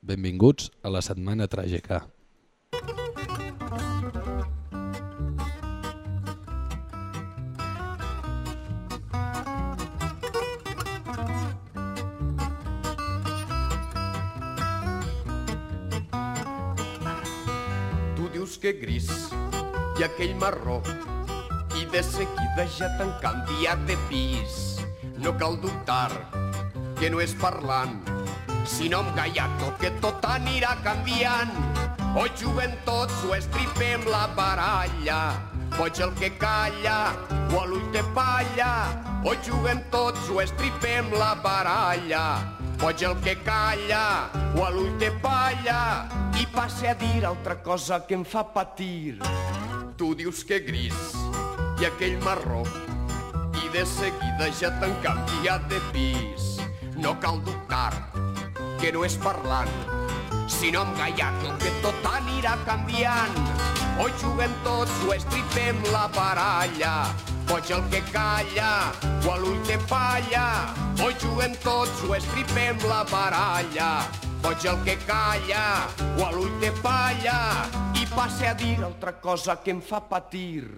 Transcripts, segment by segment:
Benvinguts a la Setmana Tràgica. Tu dius que gris i aquell marró i de seguida ja t'han canviat de pis. No cal dubtar que no és parlant, sinó amb gaiato que tot anirà canviant. O juguen tots o estripem la baralla, boig el que calla o a l'ull de palla. O juguen tots o estripem la baralla, boig el que calla o a l'ull de palla. I passe a dir altra cosa que em fa patir. Tu dius que gris i aquell marró i de seguida ja t'han canviat de pis. No cal dubtar que no és parlant, sinó amb gaiato que tot anirà canviant. O juguem tots o estripem la baralla, boig el que calla o a l'ull de palla. O juguem tots o estripem la baralla, boig el que calla o a l'ull de palla. I passe a dir altra cosa que em fa patir.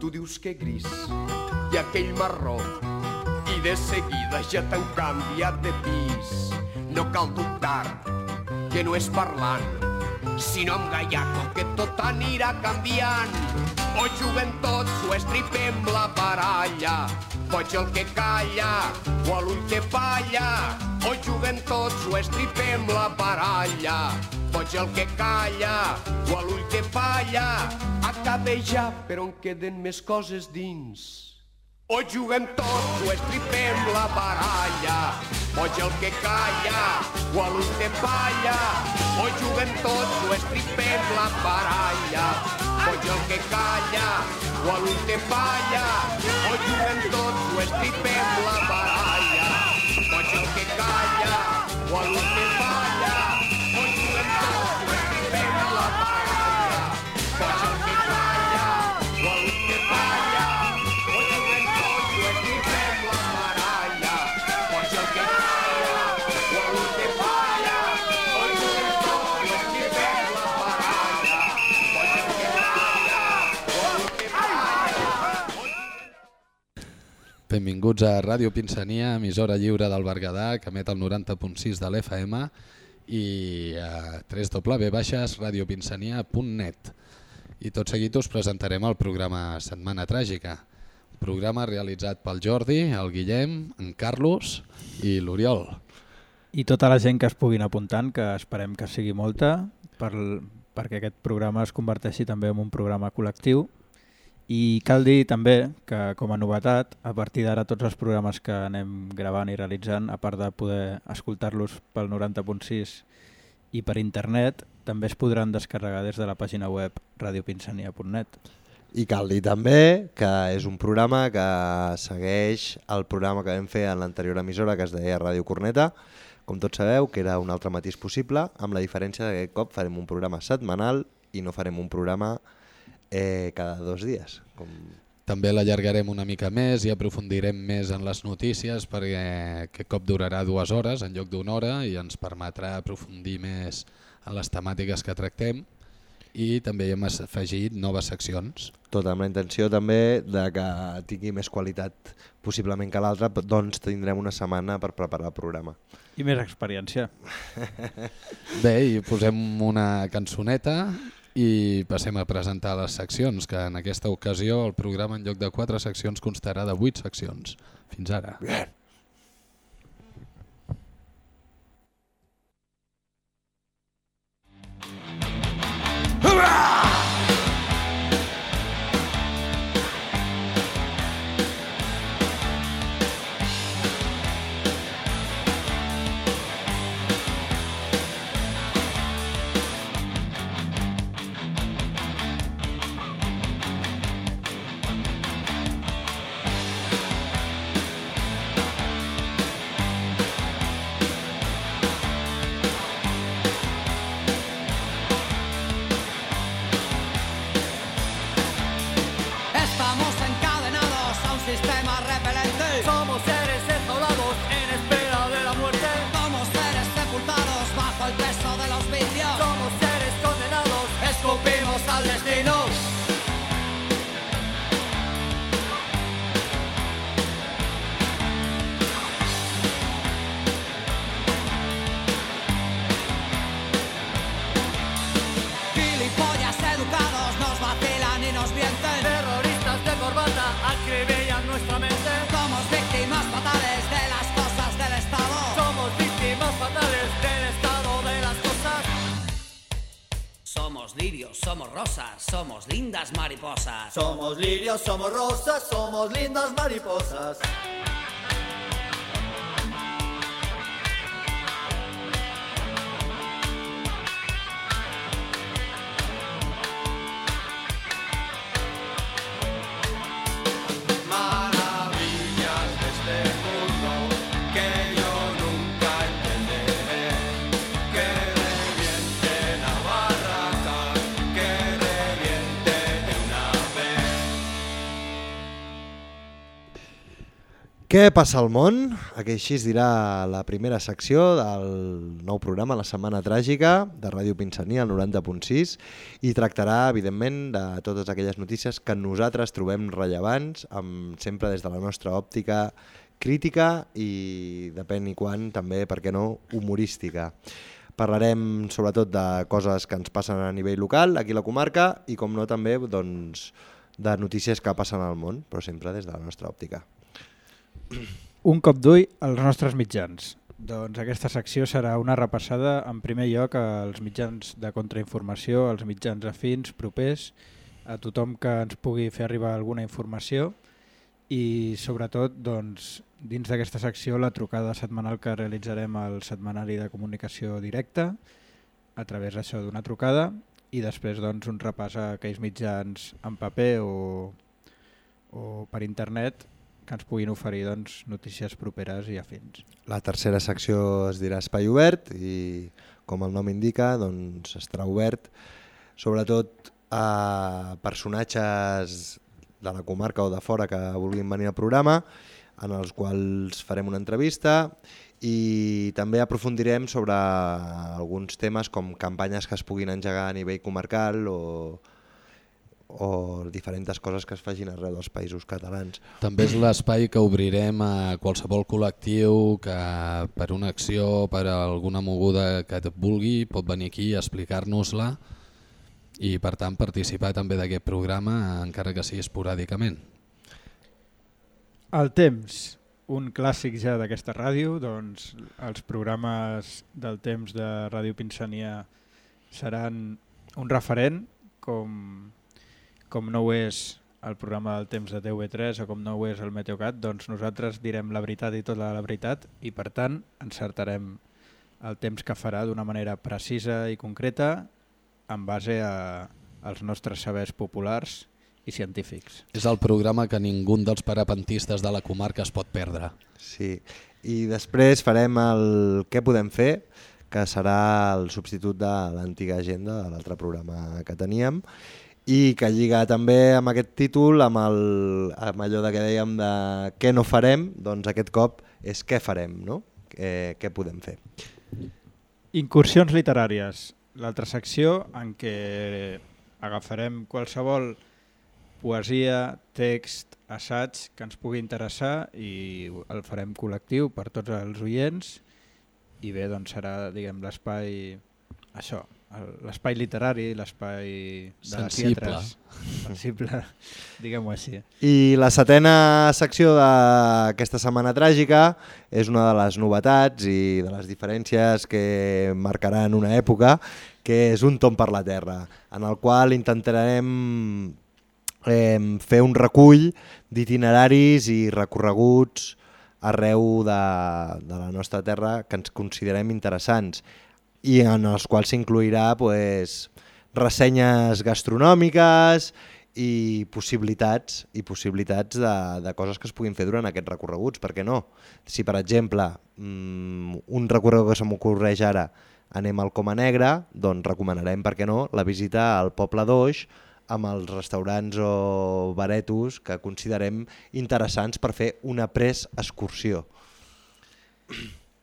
Tu dius que gris i aquell marró i de seguida ja t'han canviat de pis. No cal dubtar que no és parlant, sinó amb gaiato que tot anirà canviant. O juguem tots o estripem la baralla, boig el que calla o a l'ull que palla. O juguem tots o estripem la baralla, boig el que calla o a l'ull que palla. Acabé ja, però en queden més coses dins. O juguem tots o estripem la baralla, boig el que calla a l'ull de palla. O juguem tots o estripem la baralla, boig el que calla a l'ull de palla. O juguem tots o estripem la baralla, boig el que calla a l'ull de palla. Benvinguts a Ràdio Pinsania, emissora lliure del Berguedà, que emet el 90.6 de l'FM i a www.radiopinsania.net. I tot seguit us presentarem el programa Setmana Tràgica, programa realitzat pel Jordi, el Guillem, en Carlos i l'Oriol. I tota la gent que es puguin apuntant, que esperem que sigui molta, per, perquè aquest programa es converteixi també en un programa col·lectiu. I cal dir també que, com a novetat, a partir d'ara tots els programes que anem gravant i realitzant, a part de poder escoltar-los pel 90.6 i per internet, també es podran descarregar des de la pàgina web radiopinsania.net. I cal dir també que és un programa que segueix el programa que vam fer en l'anterior emissora que es deia Ràdio Corneta, com tots sabeu, que era un altre matís possible, amb la diferència que aquest cop farem un programa setmanal i no farem un programa eh, cada dos dies. Com... També l'allargarem una mica més i aprofundirem més en les notícies perquè aquest cop durarà dues hores en lloc d'una hora i ens permetrà aprofundir més en les temàtiques que tractem i també hem afegit noves seccions. Tot amb la intenció també de que tingui més qualitat possiblement que l'altre, doncs tindrem una setmana per preparar el programa. I més experiència. Bé, i posem una cançoneta i passem a presentar les seccions, que en aquesta ocasió el programa en lloc de quatre seccions constarà de vuit seccions. Fins ara. Bien. Rosas, somos lindas mariposas. Somos lirios, somos rosas, somos lindas mariposas. Què passa al món? Aquí així es dirà la primera secció del nou programa La Setmana Tràgica de Ràdio Pinsania, el 90.6 i tractarà, evidentment, de totes aquelles notícies que nosaltres trobem rellevants, amb, sempre des de la nostra òptica crítica i, depèn i quan, també, per què no, humorística. Parlarem sobretot de coses que ens passen a nivell local, aquí a la comarca, i com no també doncs, de notícies que passen al món, però sempre des de la nostra òptica. Un cop d'ull als nostres mitjans. Doncs aquesta secció serà una repassada en primer lloc als mitjans de contrainformació, als mitjans afins, propers, a tothom que ens pugui fer arribar alguna informació i sobretot doncs, dins d'aquesta secció la trucada setmanal que realitzarem al setmanari de comunicació directa a través d'això d'una trucada i després doncs, un repàs a aquells mitjans en paper o, o per internet que ens puguin oferir doncs, notícies properes i afins. La tercera secció es dirà Espai Obert i, com el nom indica, doncs estarà obert sobretot a personatges de la comarca o de fora que vulguin venir al programa, en els quals farem una entrevista i també aprofundirem sobre alguns temes com campanyes que es puguin engegar a nivell comarcal o, o diferents coses que es facin arreu dels països catalans. També és l'espai que obrirem a qualsevol col·lectiu que per una acció, per alguna moguda que et vulgui, pot venir aquí a explicar-nos-la i per tant participar també d'aquest programa encara que sigui esporàdicament. El temps, un clàssic ja d'aquesta ràdio, doncs els programes del temps de Ràdio Pinsania seran un referent com, com no ho és el programa del temps de TV3 o com no ho és el Meteocat, doncs nosaltres direm la veritat i tota la veritat i per tant encertarem el temps que farà d'una manera precisa i concreta en base a, als nostres sabers populars i científics. És el programa que ningú dels parapentistes de la comarca es pot perdre. Sí, i després farem el què podem fer, que serà el substitut de l'antiga agenda de l'altre programa que teníem, i que lliga també amb aquest títol, amb, el, amb allò de que dèiem de què no farem, doncs aquest cop és què farem, no? Què, què podem fer. Incursions literàries, l'altra secció en què agafarem qualsevol poesia, text, assaig que ens pugui interessar i el farem col·lectiu per tots els oients i bé, doncs serà l'espai això, l'espai literari, l'espai de les Sensible. lletres. Sensible, diguem-ho així. I la setena secció d'aquesta setmana tràgica és una de les novetats i de les diferències que marcaran una època, que és un tom per la terra, en el qual intentarem eh, fer un recull d'itineraris i recorreguts arreu de, de la nostra terra que ens considerem interessants i en els quals s'incluirà pues, ressenyes gastronòmiques i possibilitats i possibilitats de, de coses que es puguin fer durant aquests recorreguts, per què no? Si, per exemple, mm, un recorregut que se m'ocorreix ara anem al Coma Negra, doncs recomanarem, per què no, la visita al Poble d'Oix amb els restaurants o baretos que considerem interessants per fer una pres excursió.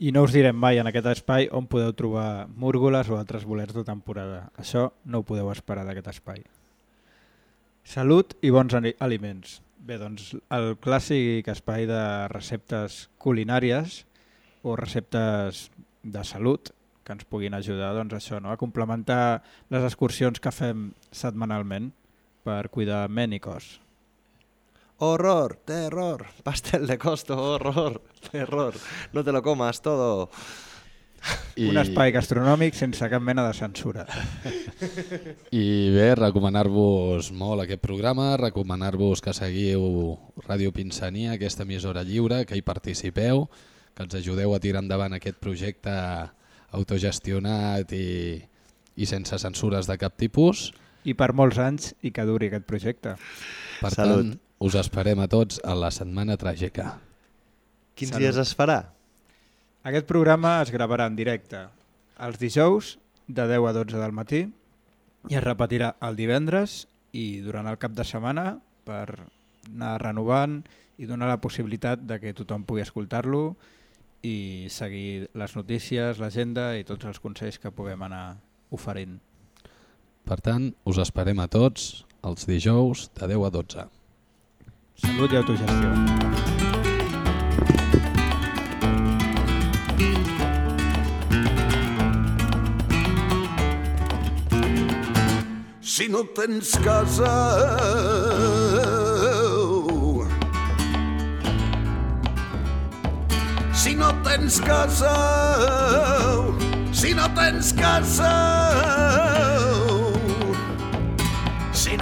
I no us direm mai en aquest espai on podeu trobar múrgoles o altres bolets de temporada. Això no ho podeu esperar d'aquest espai. Salut i bons ali- aliments. Bé, doncs el clàssic espai de receptes culinàries o receptes de salut que ens puguin ajudar doncs, això, no? a complementar les excursions que fem setmanalment per cuidar ment i cos. Horror, terror, pastel de costo, horror, terror, no te lo comas todo. I, Un espai gastronòmic sense cap mena de censura. I bé, recomanar-vos molt aquest programa, recomanar-vos que seguiu Ràdio Pinsania, aquesta emissora lliure, que hi participeu, que ens ajudeu a tirar endavant aquest projecte autogestionat i, i sense censures de cap tipus. I per molts anys i que duri aquest projecte. Per Salut. tant, us esperem a tots a la setmana tràgica. Quins Salut. dies es farà? Aquest programa es gravarà en directe els dijous de 10 a 12 del matí i es repetirà el divendres i durant el cap de setmana per anar renovant i donar la possibilitat de que tothom pugui escoltar-lo i seguir les notícies, l'agenda i tots els consells que puguem anar oferint. Per tant, us esperem a tots els dijous de 10 a 12. Salut i autogestió. Si no tens casa... Si no tens casa... Si no tens casa...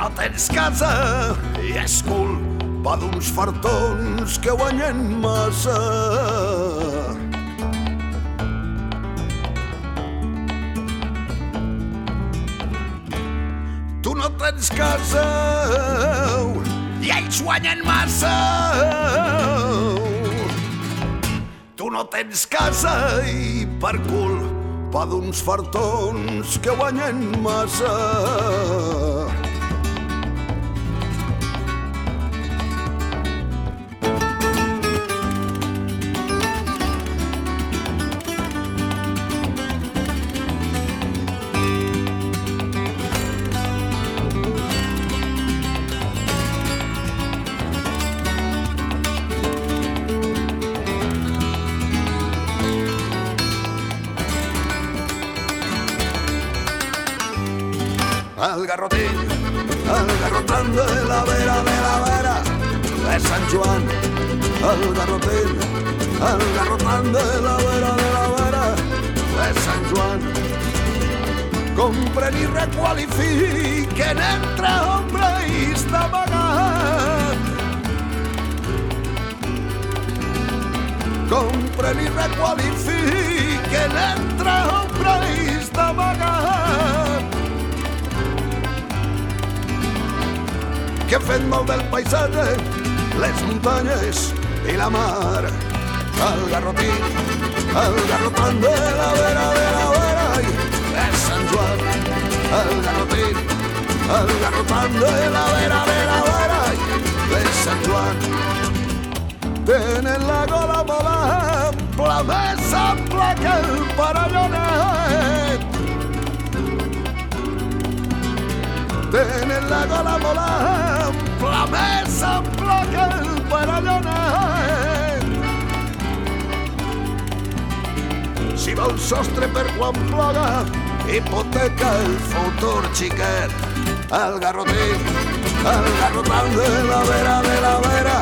No tens casa i és culpa d'uns fartons que guanyen massa. Tu no tens casa i ells guanyen massa. Tu no tens casa i per culpa d'uns fartons que guanyen massa. El garrotín, el garrotín de la vera de la vera de San Juan. El garrotín, el garrotín de la vera de la vera de Sant Joan. Compren i requalifiquen entre hombres d'amagat. Compren i requalifiquen entre hombres d'amagat. Que fent mal del paisatge, les muntanyes i la mar. El garrotí, el garrotant de la vera de la vera i de Sant Joan. El garrotí, el garrotant de la vera de la vera i de Sant Joan. Tenen la gola molt ampla, més ampla que el parallonet. Tenen la gola molt ampla, més ampla que el parallonet. Si vols sostre per quan ploga, hipoteca el futur xiquet. El garrotí, el garrotant de la vera de la vera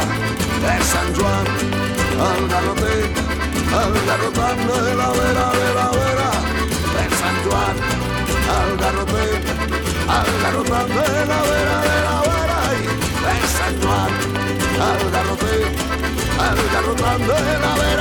de Sant Joan. El garrotí, el garrotant de la vera de la vera de Sant Joan. El garrotí, el garrotant de la vera de la vera i de Sant Joan. El garrotí, el garrotant de la vera de